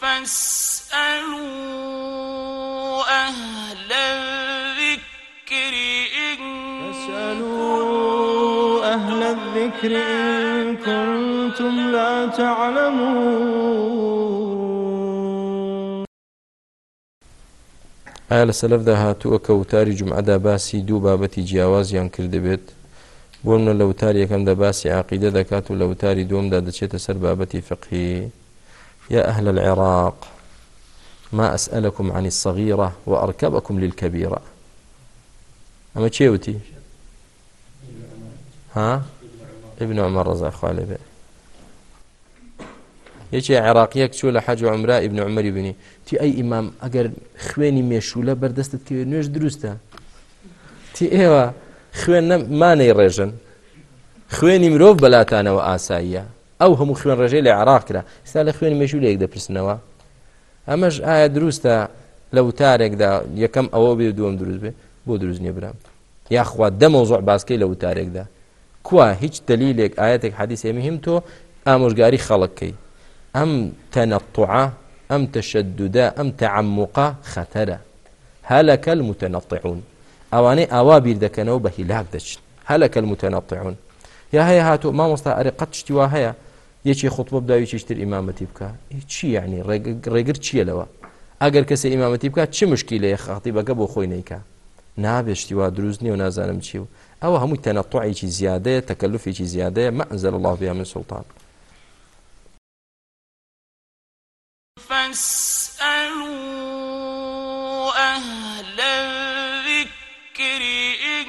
فاسألوا أهل الذكر إن فاسألوا أهل الذكر إن كنتم لا تعلمون. ئایا لە سەلەفدا هاتووە کە وتاری جمعەدا باسی دوو بابەتی جیاوازیان کردبێت بۆ منە لە وتاری یەکەمدا باسی عقیدە دەکات و لە وتاری دومدا دەچێتە سەر بابەتی يا أهل العراق ما أسألكم عن الصغيرة وأركبكم للكبيرة. أما تشيوتي ها؟ ابن عمر رضا خالي به یەکێ عێراقیەک چوە لە حەج و عمرا ئیبن عمەری بنی تی ئەی ئیمام ئەگەر خوێنی مێشولە بەردەستت کەوێ نوێژ دروستە تی ئێوە خوێن مانەی ڕێژن خوێنی مرۆڤ بەلاتانەوە ئاساییە ئەو هەموو خوێن ڕێژەی لە عراق کرا ستا لە خوێن مێژولەیەک دەپرسنەوە ئەمەش ئایا دروستە لە وتارێکدا یەکەم ئەوە بێ دووەم دروست بێ بۆ دروست نییە برام. یاخوا دەمەوزۆع باسکەی لە وتارێکدا کوا هیچ دلیلێک ئاەتێک حەدیسێ مهم تۆ ئامۆژگاری خەڵکەی أم تنطع أم تشددا أم تعمقا خطرا هلك المتنطعون. أواني أوابير دكنو بهلاك دش هلك المتنطعون. يا هيا هاتو ما مصطفى أري قد شتوا هيا. یەکی خطبە بداوی چیشتر ئیمامەتی بکە. چی یعنی؟ ڕێگر چییە لەوە؟ ئەگەر کەسی ئیمامەتی بکات چ مشکی لە خاتی بەگە بۆ خۆی نیکە نابێشتی وا دروست نیە و نازانم چی و. ئەوە هەمووی تەنەطعێکی زیادەیە تەکەلوفێکی زیادەیە مەئنزل الله بیا من سلطان. فاسألوا أهل الذكر إن